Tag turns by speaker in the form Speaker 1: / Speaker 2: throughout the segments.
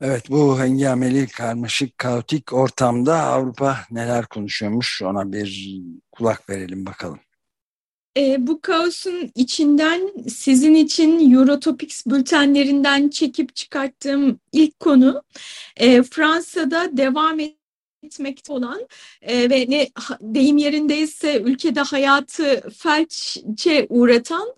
Speaker 1: Evet bu hengameli, karmaşık, kaotik ortamda Avrupa neler konuşuyormuş ona bir kulak verelim bakalım.
Speaker 2: E, bu kaosun içinden sizin için Eurotopics bültenlerinden çekip çıkarttığım ilk konu e, Fransa'da devam etmekte olan e, ve ne deyim yerindeyse ülkede hayatı felçe uğratan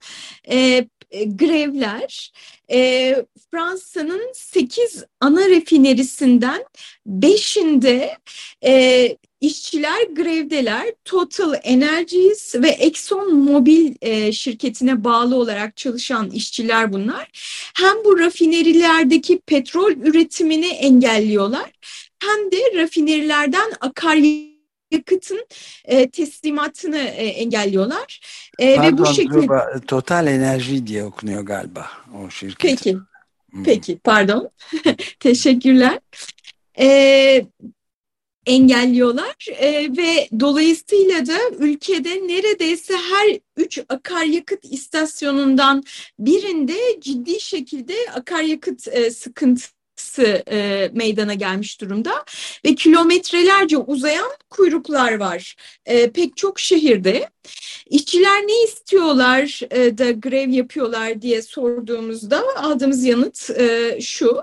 Speaker 2: e, e, grevler e, Fransa'nın 8 ana refinerisinden 5'inde e, işçiler grevdeler. Total Energies ve Exxon Mobil e, şirketine bağlı olarak çalışan işçiler bunlar. Hem bu rafinerilerdeki petrol üretimini engelliyorlar hem de rafinerilerden akaryakıtın e, teslimatını e, engelliyorlar.
Speaker 1: E, Pardon, ve bu şekilde Total Enerji diye okunuyor galiba o şirket.
Speaker 2: Peki. Hmm. Peki, pardon. Teşekkürler. E, engelliyorlar e, ve dolayısıyla da ülkede neredeyse her üç akaryakıt istasyonundan birinde ciddi şekilde akaryakıt e, e, meydana gelmiş durumda ve kilometrelerce uzayan kuyruklar var e, pek çok şehirde. İşçiler ne istiyorlar e, da grev yapıyorlar diye sorduğumuzda aldığımız yanıt e, şu.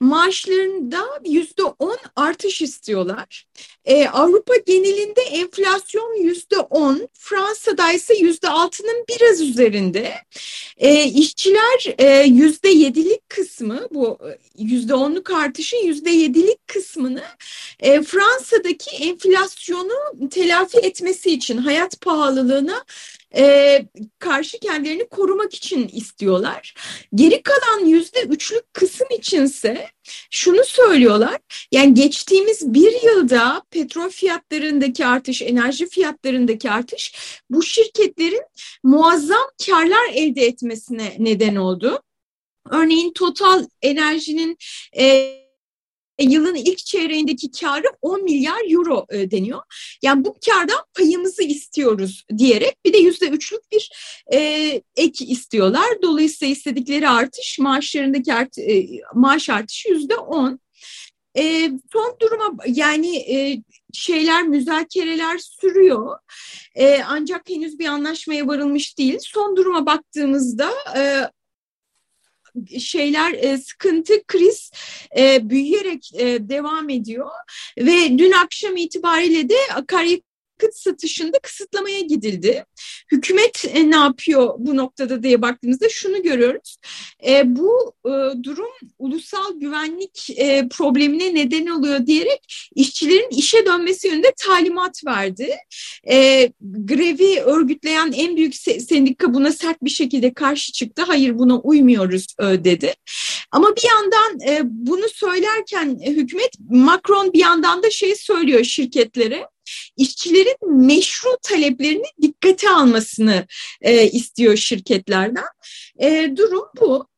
Speaker 2: Maaşlarında yüzde on artış istiyorlar. E, Avrupa genelinde enflasyon yüzde on, Fransa'da ise yüzde altının biraz üzerinde. E, işçiler e, yüzde yedilik kısmı bu e, yüzde onluk artışın yüzde yedilik kısmını e, Fransa'daki enflasyonu telafi etmesi için hayat pahalılığına e, karşı kendilerini korumak için istiyorlar. Geri kalan yüzde üçlük kısım içinse şunu söylüyorlar. Yani geçtiğimiz bir yılda petrol fiyatlarındaki artış, enerji fiyatlarındaki artış bu şirketlerin muazzam karlar elde etmesine neden oldu. Örneğin Total Enerji'nin e, e, yılın ilk çeyreğindeki karı 10 milyar euro e, deniyor. Yani bu kardan payımızı istiyoruz diyerek bir de yüzde üçlük bir e, ek istiyorlar. Dolayısıyla istedikleri artış maaşlarındaki art, maaş artışı yüzde on. E, son duruma yani e, şeyler müzakereler sürüyor e, ancak henüz bir anlaşmaya varılmış değil. Son duruma baktığımızda e, şeyler e, sıkıntı kriz e, büyüyerek e, devam ediyor. Ve dün akşam itibariyle de akaryakıt yakıt satışında kısıtlamaya gidildi. Hükümet e, ne yapıyor bu noktada diye baktığımızda şunu görüyoruz. E, bu e, durum ulusal güvenlik e, problemine neden oluyor diyerek işçilerin işe dönmesi yönünde talimat verdi. E, grevi örgütleyen en büyük sendika buna sert bir şekilde karşı çıktı. Hayır buna uymuyoruz e, dedi. Ama bir yandan e, bunu söylerken e, hükümet Macron bir yandan da şey söylüyor şirketlere işçilerin meşru taleplerini dikkate almasını e, istiyor şirketlerden. E, durum bu.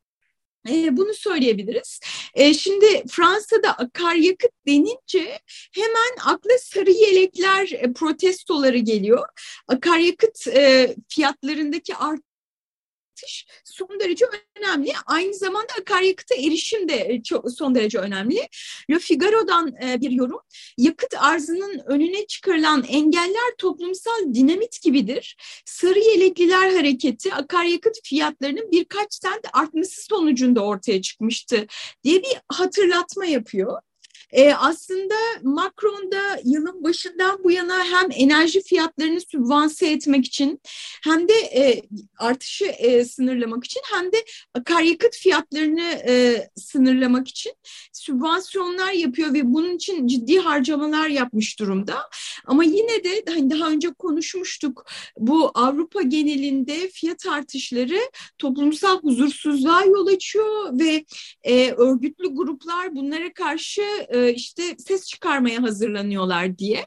Speaker 2: E, bunu söyleyebiliriz. E, şimdi Fransa'da akaryakıt denince hemen akla sarı yelekler e, protestoları geliyor. Akaryakıt e, fiyatlarındaki art artış son derece önemli. Aynı zamanda akaryakıta erişim de çok son derece önemli. Le Figaro'dan bir yorum. Yakıt arzının önüne çıkarılan engeller toplumsal dinamit gibidir. Sarı yelekliler hareketi akaryakıt fiyatlarının birkaç sent artması sonucunda ortaya çıkmıştı diye bir hatırlatma yapıyor. E, aslında Macron da yılın başından bu yana hem enerji fiyatlarını sübvanse etmek için hem de e, artışı e, sınırlamak için hem de akaryakıt fiyatlarını e, sınırlamak için sübvansiyonlar yapıyor ve bunun için ciddi harcamalar yapmış durumda. Ama yine de hani daha önce konuşmuştuk bu Avrupa genelinde fiyat artışları toplumsal huzursuzluğa yol açıyor ve e, örgütlü gruplar bunlara karşı e, işte ses çıkarmaya hazırlanıyorlar diye.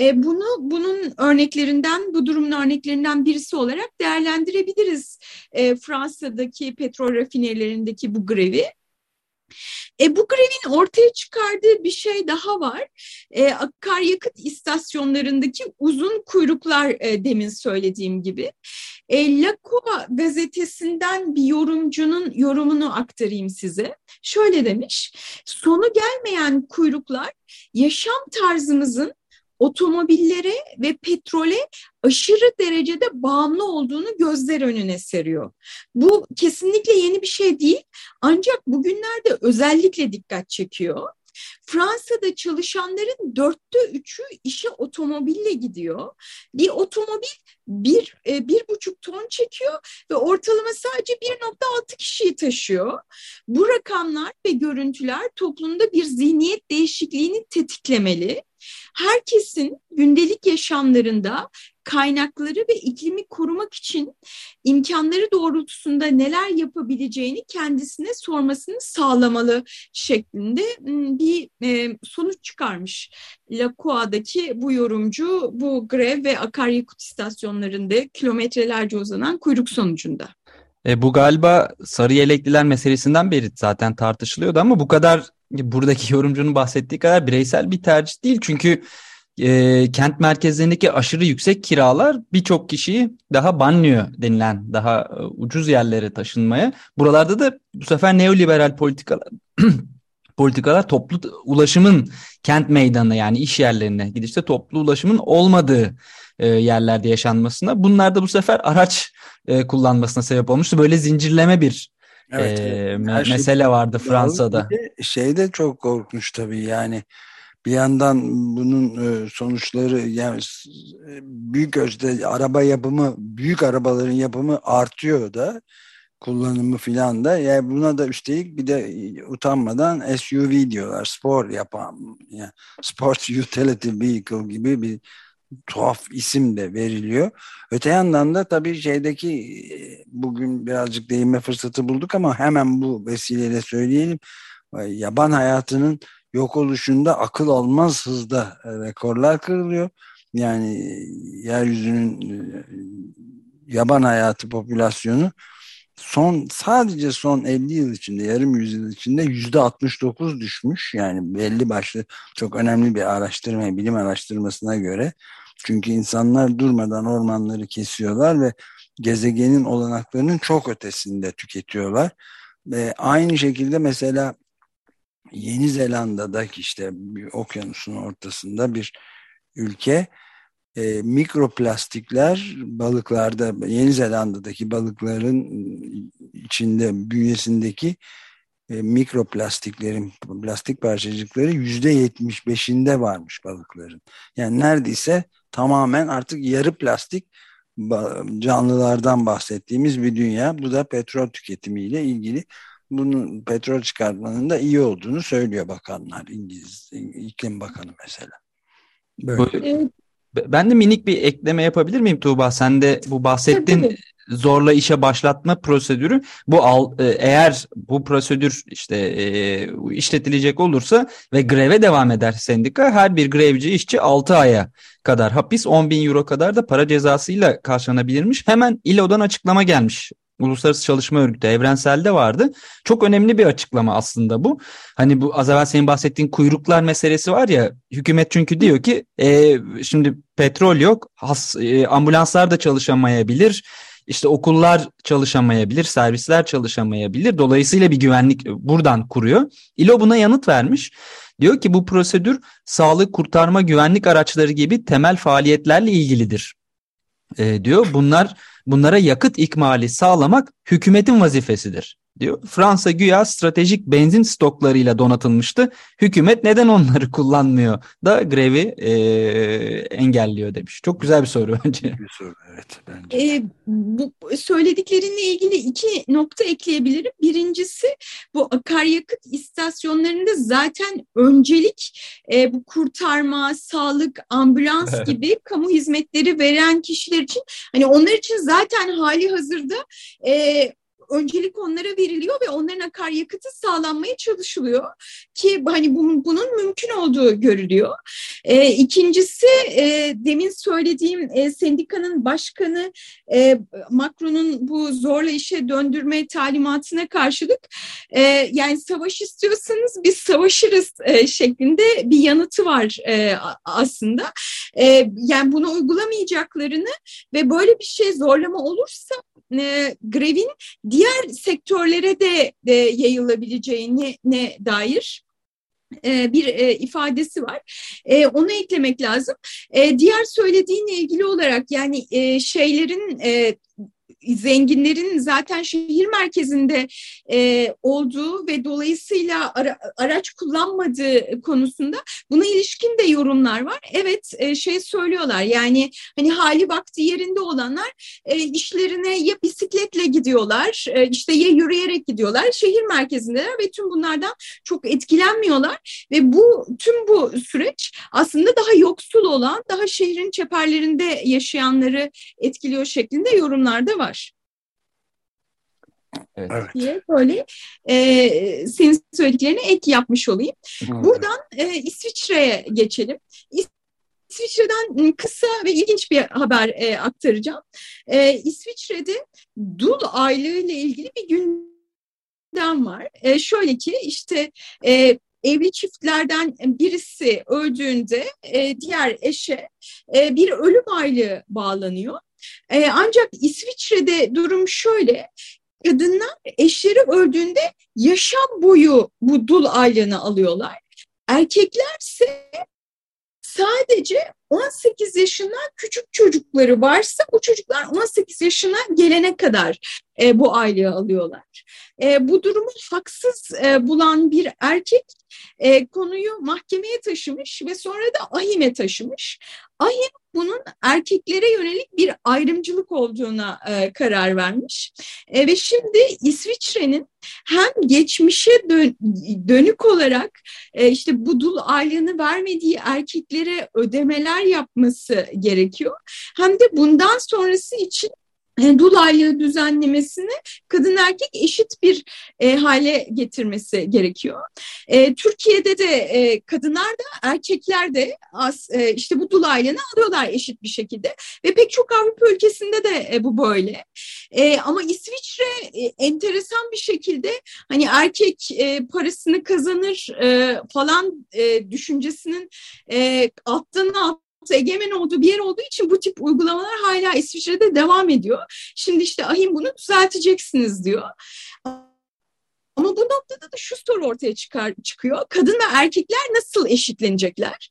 Speaker 2: E, bunu bunun örneklerinden, bu durumun örneklerinden birisi olarak değerlendirebiliriz. E, Fransa'daki petrol rafinerlerindeki bu grevi. E, bu grevin ortaya çıkardığı bir şey daha var. E, akaryakıt istasyonlarındaki uzun kuyruklar e, demin söylediğim gibi. E, La Croix gazetesinden bir yorumcunun yorumunu aktarayım size. Şöyle demiş, sonu gelmeyen kuyruklar yaşam tarzımızın otomobillere ve petrole aşırı derecede bağımlı olduğunu gözler önüne seriyor. Bu kesinlikle yeni bir şey değil ancak bugünlerde özellikle dikkat çekiyor. Fransa'da çalışanların dörtte üçü işe otomobille gidiyor. Bir otomobil bir, e, bir buçuk ton çekiyor ve ortalama sadece 1.6 kişiyi taşıyor. Bu rakamlar ve görüntüler toplumda bir zihniyet değişikliğini tetiklemeli. Herkesin gündelik yaşamlarında kaynakları ve iklimi korumak için imkanları doğrultusunda neler yapabileceğini kendisine sormasını sağlamalı şeklinde bir e, sonuç çıkarmış. Lakoa'daki bu yorumcu bu grev ve akaryakıt istasyonlarında kilometrelerce uzanan kuyruk sonucunda.
Speaker 3: E, bu galiba sarı yelekliler meselesinden beri zaten tartışılıyordu ama bu kadar buradaki yorumcunun bahsettiği kadar bireysel bir tercih değil. Çünkü e, kent merkezlerindeki aşırı yüksek kiralar birçok kişiyi daha banlıyor denilen daha e, ucuz yerlere taşınmaya. Buralarda da bu sefer neoliberal politikalar politikalar toplu ulaşımın kent meydanına yani iş yerlerine gidişte toplu ulaşımın olmadığı e, yerlerde yaşanmasına bunlar da bu sefer araç e, kullanmasına sebep olmuştu. Böyle zincirleme bir evet, e, me şey mesele vardı Fransa'da.
Speaker 1: Şey de çok korkmuş tabii yani bir yandan bunun e, sonuçları yani büyük ölçüde araba yapımı büyük arabaların yapımı artıyor da kullanımı filan da yani buna da üstelik bir de utanmadan SUV diyorlar spor yapan yani Sport Utility Vehicle gibi bir tuhaf isim de veriliyor. Öte yandan da tabii şeydeki e, bugün birazcık değinme fırsatı bulduk ama hemen bu vesileyle söyleyelim. Yaban hayatının yok oluşunda akıl almaz hızda e, rekorlar kırılıyor. Yani e, yeryüzünün yaban hayatı popülasyonu son sadece son 50 yıl içinde yarım yüzyıl içinde yüzde 69 düşmüş yani belli başlı çok önemli bir araştırma bilim araştırmasına göre çünkü insanlar durmadan ormanları kesiyorlar ve gezegenin olanaklarının çok ötesinde tüketiyorlar. Ve aynı şekilde mesela Yeni Zelanda'da işte bir okyanusun ortasında bir ülke e, mikroplastikler balıklarda Yeni Zelanda'daki balıkların içinde bünyesindeki e, mikroplastiklerin plastik parçacıkları yüzde yetmiş beşinde varmış balıkların. Yani neredeyse tamamen artık yarı plastik canlılardan bahsettiğimiz bir dünya. Bu da petrol tüketimiyle ilgili. Bunun petrol çıkartmanın da iyi olduğunu söylüyor bakanlar. İngiliz iklim bakanı mesela.
Speaker 3: Böyle. Ben de minik bir ekleme yapabilir miyim Tuğba? Sen de bu bahsettin zorla işe başlatma prosedürü bu al, e, eğer bu prosedür işte e, işletilecek olursa ve greve devam eder sendika her bir grevci işçi 6 aya kadar hapis 10 bin euro kadar da para cezasıyla karşılanabilirmiş. Hemen İLO'dan açıklama gelmiş Uluslararası Çalışma Örgütü evrenselde vardı. Çok önemli bir açıklama aslında bu. Hani bu az evvel senin bahsettiğin kuyruklar meselesi var ya hükümet çünkü diyor ki e, şimdi petrol yok has, e, ambulanslar da çalışamayabilir işte okullar çalışamayabilir, servisler çalışamayabilir. Dolayısıyla bir güvenlik buradan kuruyor. İLO buna yanıt vermiş. Diyor ki bu prosedür sağlık, kurtarma, güvenlik araçları gibi temel faaliyetlerle ilgilidir. E, diyor bunlar bunlara yakıt ikmali sağlamak hükümetin vazifesidir diyor. Fransa güya stratejik benzin stoklarıyla donatılmıştı. Hükümet neden onları kullanmıyor da grevi e, engelliyor demiş. Çok güzel bir soru bence.
Speaker 1: Bir soru evet bence.
Speaker 2: E, bu söylediklerinle ilgili iki nokta ekleyebilirim. Birincisi bu akaryakıt istasyonlarında zaten öncelik e, bu kurtarma, sağlık, ambulans gibi kamu hizmetleri veren kişiler için hani onlar için zaten hali hazırda e, öncelik onlara veriliyor ve onların akaryakıtı sağlanmaya çalışılıyor ki hani bunun, bunun mümkün olduğu görülüyor. E, ikincisi e, demin söylediğim e, sendikanın başkanı e, Macron'un bu zorla işe döndürme talimatına karşılık e, yani savaş istiyorsanız biz savaşırız e, şeklinde bir yanıtı var e, aslında. E, yani bunu uygulamayacaklarını ve böyle bir şey zorlama olursa e, grevin diğer sektörlere de e, yayılabileceğine ne dair e, bir e, ifadesi var. E, onu eklemek lazım. Diğer söylediğinle ilgili olarak yani şeylerin zenginlerin zaten şehir merkezinde e, olduğu ve dolayısıyla ara, araç kullanmadığı konusunda buna ilişkin de yorumlar var. Evet e, şey söylüyorlar yani hani hali vakti yerinde olanlar e, işlerine ya bisikletle gidiyorlar e, işte ya yürüyerek gidiyorlar şehir merkezindeler ve tüm bunlardan çok etkilenmiyorlar ve bu tüm bu süreç aslında daha yoksul olan daha şehrin çeperlerinde yaşayanları etkiliyor şeklinde yorumlar da var. Evet. diye böyle e, senin söylediklerine ek yapmış olayım. Evet. Buradan e, İsviçre'ye geçelim. İsviçre'den kısa ve ilginç bir haber e, aktaracağım. E, İsviçre'de dul aylığı ile ilgili bir gündem var. E, şöyle ki işte e, evli çiftlerden birisi öldüğünde e, diğer eşe e, bir ölüm aylığı bağlanıyor. E, ancak İsviçre'de durum şöyle, kadınlar eşleri öldüğünde yaşam boyu bu dul aylığını alıyorlar. Erkeklerse sadece 18 yaşından küçük çocukları varsa bu çocuklar 18 yaşına gelene kadar e, bu aylığı alıyorlar. E, bu durumu haksız e, bulan bir erkek e, konuyu mahkemeye taşımış ve sonra da AHİM'e taşımış. AHİM bunun erkeklere yönelik bir ayrımcılık olduğuna e, karar vermiş. E, ve şimdi İsviçre'nin hem geçmişe dön, dönük olarak e, işte bu dul aylığını vermediği erkeklere ödemeler yapması gerekiyor. Hem de bundan sonrası için dul aylığı düzenlemesini kadın erkek eşit bir e, hale getirmesi gerekiyor. E, Türkiye'de de e, kadınlar da erkekler de az, e, işte bu dul aylığını alıyorlar eşit bir şekilde ve pek çok Avrupa ülkesinde de e, bu böyle. E, ama İsviçre e, enteresan bir şekilde hani erkek e, parasını kazanır e, falan e, düşüncesinin e, alttan alt egemen olduğu bir yer olduğu için bu tip uygulamalar hala İsviçre'de devam ediyor. Şimdi işte ahim bunu düzelteceksiniz diyor. Ama bu noktada da şu soru ortaya çıkar, çıkıyor. Kadın ve erkekler nasıl eşitlenecekler?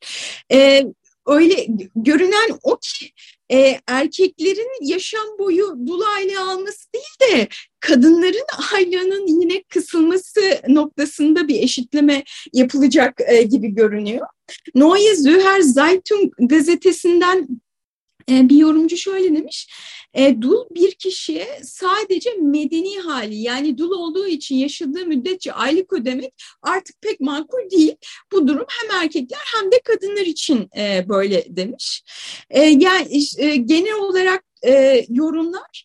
Speaker 2: Ee, öyle görünen o ki e, erkeklerin yaşam boyu dul alması değil de kadınların aylığının yine kısılması noktasında bir eşitleme yapılacak e, gibi görünüyor. Neue Züher Zeitung gazetesinden bir yorumcu şöyle demiş, e, dul bir kişiye sadece medeni hali yani dul olduğu için yaşadığı müddetçe aylık ödemek artık pek makul değil. Bu durum hem erkekler hem de kadınlar için e, böyle demiş. E, yani e, genel olarak e, yorumlar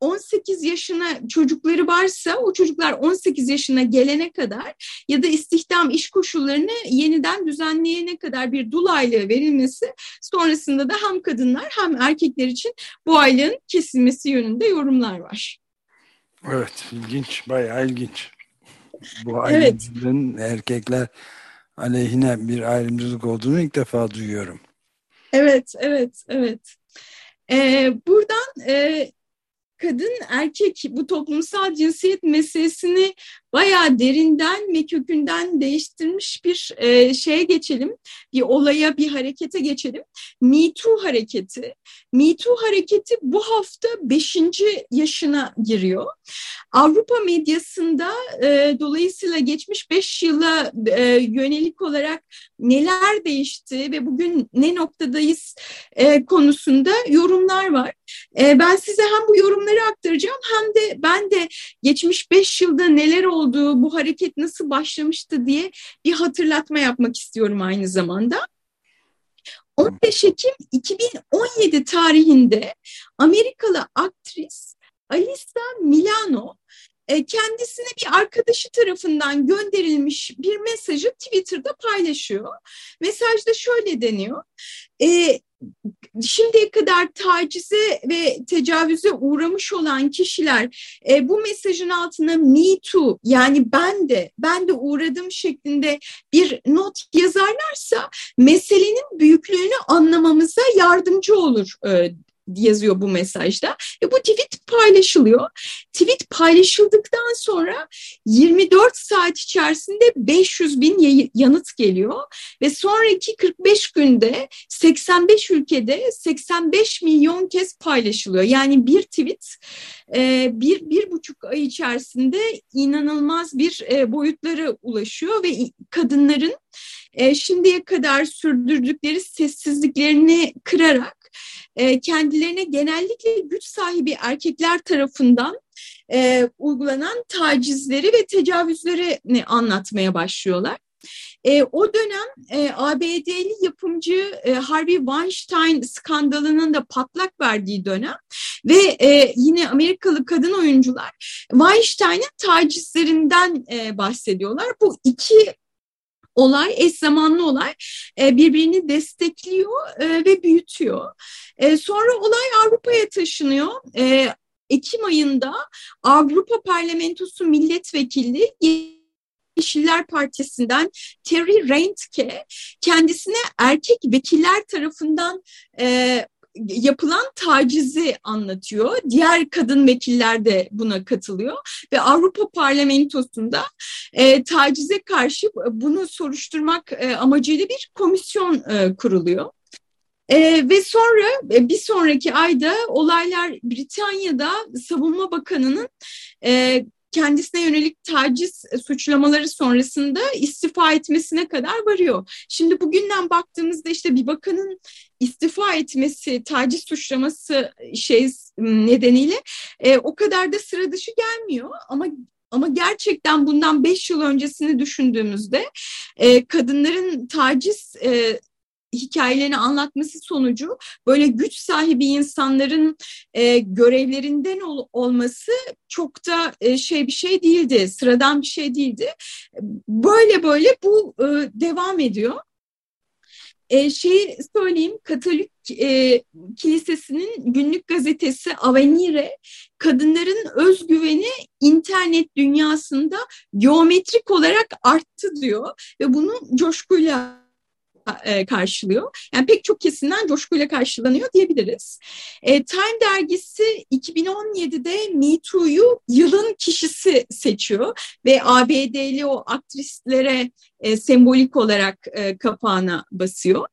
Speaker 2: 18 yaşına çocukları varsa o çocuklar 18 yaşına gelene kadar ya da istihdam iş koşullarını yeniden düzenleyene kadar bir dul aylığı verilmesi sonrasında da hem kadınlar hem erkekler için bu aylığın kesilmesi yönünde yorumlar var.
Speaker 1: Evet ilginç bayağı ilginç. Bu aylığın evet. erkekler aleyhine bir ayrımcılık olduğunu ilk defa duyuyorum.
Speaker 2: Evet, evet, evet. Ee, buradan e, kadın erkek bu toplumsal cinsiyet meselesini bayağı derinden ve kökünden değiştirmiş bir e, şeye geçelim. Bir olaya, bir harekete geçelim. Me Too hareketi. Me Too hareketi bu hafta beşinci yaşına giriyor. Avrupa medyasında e, dolayısıyla geçmiş beş yıla e, yönelik olarak neler değişti ve bugün ne noktadayız e, konusunda yorumlar var. E, ben size hem bu yorumları aktaracağım hem de ben de geçmiş beş yılda neler oldu, bu hareket nasıl başlamıştı diye bir hatırlatma yapmak istiyorum aynı zamanda. 15 Ekim 2017 tarihinde Amerikalı aktris Alisa Milano kendisine bir arkadaşı tarafından gönderilmiş bir mesajı Twitter'da paylaşıyor. Mesajda şöyle deniyor. E, şimdiye kadar tacize ve tecavüze uğramış olan kişiler e, bu mesajın altına me too yani ben de ben de uğradım şeklinde bir not yazarlarsa meselenin büyüklüğünü anlamamıza yardımcı olur e, yazıyor bu mesajda. Ve bu tweet paylaşılıyor. Tweet paylaşıldıktan sonra 24 saat içerisinde 500 bin yanıt geliyor. Ve sonraki 45 günde 85 ülkede 85 milyon kez paylaşılıyor. Yani bir tweet e, bir, bir buçuk ay içerisinde inanılmaz bir e, boyutlara ulaşıyor ve kadınların e, şimdiye kadar sürdürdükleri sessizliklerini kırarak e, kendilerine genellikle güç sahibi erkekler tarafından e, uygulanan tacizleri ve tecavüzleri anlatmaya başlıyorlar. E, o dönem e, ABD'li yapımcı e, Harvey Weinstein skandalının da patlak verdiği dönem ve e, yine Amerikalı kadın oyuncular Weinstein'in tacizlerinden e, bahsediyorlar. Bu iki olay, eş zamanlı olay e, birbirini destekliyor e, ve büyütüyor. E, sonra olay Avrupa'ya taşınıyor. Ekim ayında Avrupa Parlamentosu milletvekili Yeşiller Partisi'nden Terry Reintke kendisine erkek vekiller tarafından yapılan tacizi anlatıyor. Diğer kadın vekiller de buna katılıyor ve Avrupa Parlamentosu'nda e, tacize karşı bunu soruşturmak e, amacıyla bir komisyon e, kuruluyor. Ee, ve sonra e, bir sonraki ayda olaylar Britanya'da Savunma Bakanı'nın e, kendisine yönelik taciz suçlamaları sonrasında istifa etmesine kadar varıyor. Şimdi bugünden baktığımızda işte bir bakanın istifa etmesi, taciz suçlaması şey nedeniyle e, o kadar da sıra dışı gelmiyor ama ama gerçekten bundan beş yıl öncesini düşündüğümüzde e, kadınların taciz e, hikayelerini anlatması sonucu böyle güç sahibi insanların e, görevlerinden ol, olması çok da e, şey bir şey değildi, sıradan bir şey değildi. Böyle böyle bu e, devam ediyor. E, şeyi söyleyeyim, Katolik e, Kilisesi'nin günlük gazetesi Avenire, kadınların özgüveni internet dünyasında geometrik olarak arttı diyor ve bunu coşkuyla e, karşılıyor. Yani pek çok kesimden coşkuyla karşılanıyor diyebiliriz. E, Time dergisi 2017'de Me Too'yu yılın kişisi seçiyor ve ABD'li o aktrislere e, sembolik olarak e, kapağına basıyor.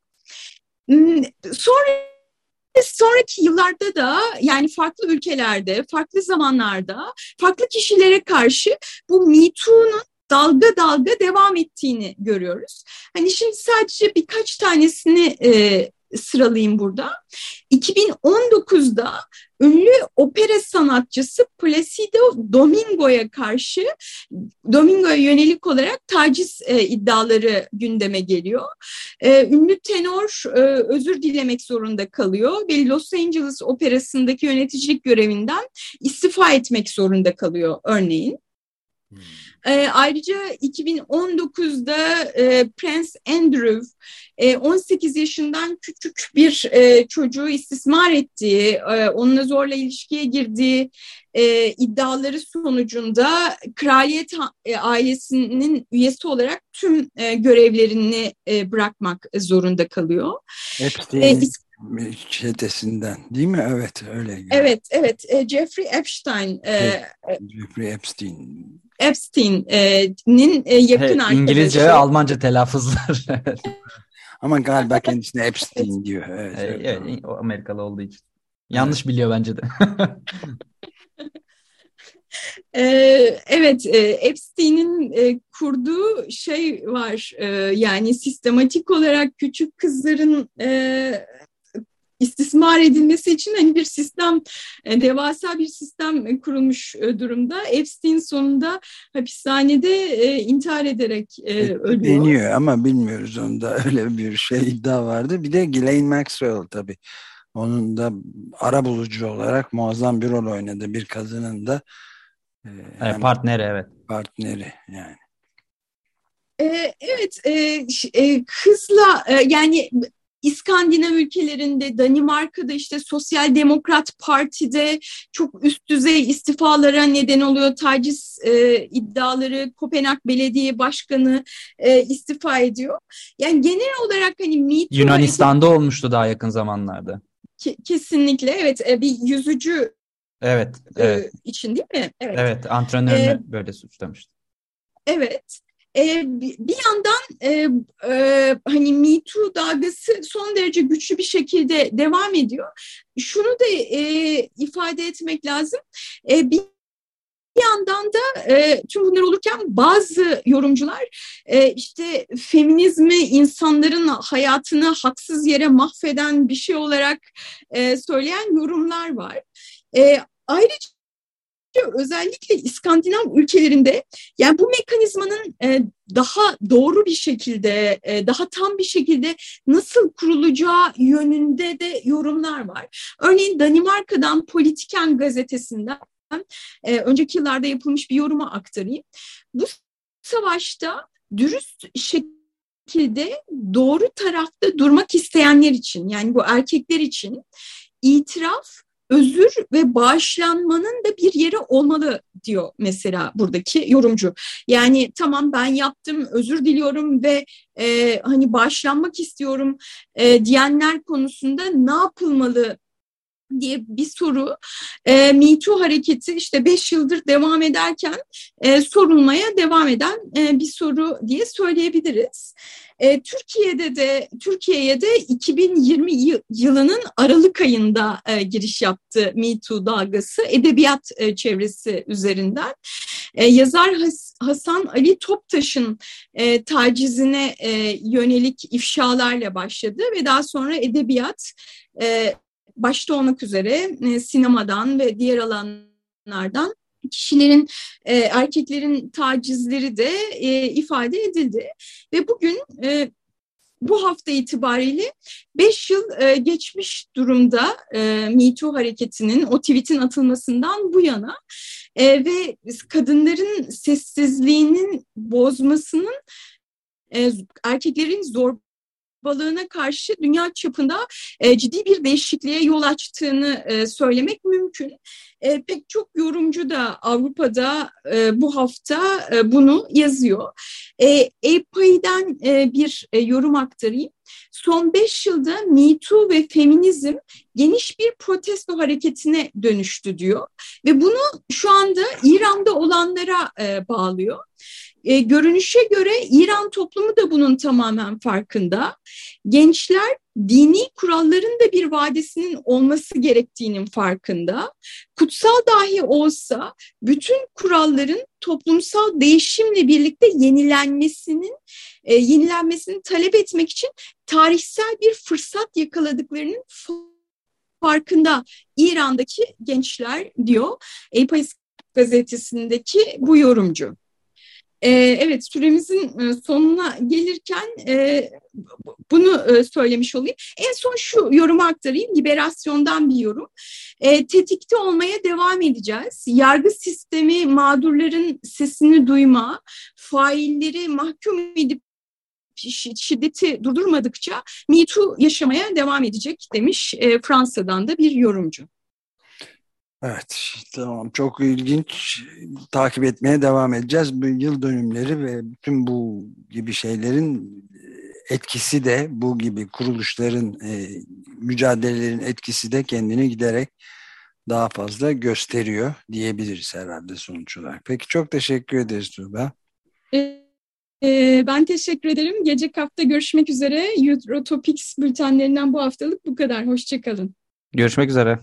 Speaker 2: Hmm, sonra sonraki yıllarda da yani farklı ülkelerde, farklı zamanlarda, farklı kişilere karşı bu Me Too'nun dalga dalga devam ettiğini görüyoruz. Hani şimdi sadece birkaç tanesini e, sıralayayım burada. 2019'da ünlü opera sanatçısı Placido Domingo'ya karşı Domingo'ya yönelik olarak taciz e, iddiaları gündeme geliyor. E, ünlü tenor e, özür dilemek zorunda kalıyor ve Los Angeles Operası'ndaki yöneticilik görevinden istifa etmek zorunda kalıyor örneğin. Hmm. E, ayrıca 2019'da e, Prince Andrew e, 18 yaşından küçük bir e, çocuğu istismar ettiği, e, onunla zorla ilişkiye girdiği e, iddiaları sonucunda kraliyet e, ailesinin üyesi olarak tüm e, görevlerini e, bırakmak zorunda kalıyor.
Speaker 1: Epstein. E, çetesinden değil mi? Evet öyle.
Speaker 2: Evet evet e, Jeffrey Epstein e,
Speaker 1: Jeffrey Epstein
Speaker 2: Epstein'in e, yakın arkadaşı.
Speaker 3: İngilizce ve Almanca telaffuzlar.
Speaker 1: Ama galiba kendisine Epstein
Speaker 2: Evet.
Speaker 1: diyor. Evet, evet.
Speaker 3: evet, o Amerikalı olduğu için. Yanlış biliyor bence de.
Speaker 2: E, evet e, Epstein'in e, kurduğu şey var e, yani sistematik olarak küçük kızların istismar edilmesi için hani bir sistem e, devasa bir sistem kurulmuş e, durumda. Epstein sonunda hapishanede e, intihar ederek ölüyor.
Speaker 1: Deniyor ama bilmiyoruz onda öyle bir şey iddia vardı. Bir de Ghislaine Maxwell tabii. Onun da ara bulucu olarak muazzam bir rol oynadı. Bir kadının da e,
Speaker 3: Evet,
Speaker 1: hem
Speaker 3: partneri evet.
Speaker 1: partneri yani.
Speaker 2: Ee, evet, e, yani İskandinav ülkelerinde, Danimarka'da işte Sosyal Demokrat Parti'de çok üst düzey istifalara neden oluyor. Taciz e, iddiaları, Kopenhag Belediye Başkanı e, istifa ediyor. Yani genel olarak hani Me Too
Speaker 3: Yunanistan'da olmuştu daha yakın zamanlarda.
Speaker 2: hareketi- kesinlikle evet e, bir yüzücü
Speaker 3: Evet,
Speaker 2: e,
Speaker 3: evet,
Speaker 2: için değil mi? Evet.
Speaker 3: evet. Antrenörünü
Speaker 2: Ee,
Speaker 3: böyle suçlamıştı.
Speaker 2: Evet. Bi- bir yandan e, e, hani Me Too dalgası son derece güçlü bir şekilde devam ediyor. Şunu da e, ifade etmek lazım. E, bir bir yandan da e, tüm bunlar olurken bazı yorumcular e, işte feminizmi insanların hayatını haksız yere mahveden bir şey olarak e, söyleyen yorumlar var. E, ayrıca özellikle İskandinav ülkelerinde yani bu mekanizmanın e, daha doğru bir şekilde, e, daha tam bir şekilde nasıl kurulacağı yönünde de yorumlar var. Örneğin Danimarka'dan Politiken gazetesinden e, önceki yıllarda yapılmış bir yorumu aktarayım. Bu savaşta dürüst şekilde doğru tarafta durmak isteyenler için yani bu erkekler için itiraf özür ve bağışlanmanın da bir yeri olmalı diyor mesela buradaki yorumcu. Yani tamam ben yaptım özür diliyorum ve e, hani bağışlanmak istiyorum e, diyenler konusunda ne yapılmalı diye bir soru e, Me Too hareketi işte beş yıldır devam ederken e, sorulmaya devam eden e, bir soru diye söyleyebiliriz. E, Türkiye'de de Türkiye'ye de 2020 yı- yılının Aralık ayında e, giriş yaptı Me Too dalgası edebiyat e, çevresi üzerinden. E, yazar Has- Hasan Ali Toptaş'ın e, tacizine e, yönelik ifşalarla başladı ve daha sonra edebiyat e, başta olmak üzere e, sinemadan ve diğer alanlardan kişilerin, e, erkeklerin tacizleri de e, ifade edildi. Ve bugün e, bu hafta itibariyle 5 yıl e, geçmiş durumda e, Me hareketinin, o tweetin atılmasından bu yana e, ve kadınların sessizliğinin bozmasının e, erkeklerin zor balığına karşı dünya çapında e, ciddi bir değişikliğe yol açtığını e, söylemek mümkün. E, pek çok yorumcu da Avrupa'da e, bu hafta e, bunu yazıyor. E, EPA'den e, bir e, yorum aktarayım. Son beş yılda Me Too ve feminizm geniş bir protesto hareketine dönüştü diyor. Ve bunu şu anda İran'da olanlara e, bağlıyor. E, görünüşe göre İran toplumu da bunun tamamen farkında. Gençler dini kuralların da bir vadesinin olması gerektiğinin farkında. Kutsal dahi olsa bütün kuralların toplumsal değişimle birlikte yenilenmesinin e, yenilenmesini talep etmek için tarihsel bir fırsat yakaladıklarının farkında İran'daki gençler diyor. Eypais gazetesindeki bu yorumcu. Ee, evet süremizin e, sonuna gelirken e, bunu e, söylemiş olayım. En son şu yorumu aktarayım. Liberasyondan bir yorum. Tetikte olmaya devam edeceğiz. Yargı sistemi mağdurların sesini duyma, failleri mahkum edip şiddeti durdurmadıkça Me yaşamaya devam edecek demiş Fransa'dan da bir yorumcu.
Speaker 1: Evet, tamam. Çok ilginç. Takip etmeye devam edeceğiz. Bu yıl dönümleri ve bütün bu gibi şeylerin etkisi de bu gibi kuruluşların e, mücadelelerin etkisi de kendini giderek daha fazla gösteriyor diyebiliriz herhalde sonuç olarak. Peki çok teşekkür ederiz Tuğba.
Speaker 2: E, e, ben teşekkür ederim. Gelecek hafta görüşmek üzere. Eurotopics bültenlerinden bu haftalık bu kadar. Hoşçakalın.
Speaker 3: Görüşmek üzere.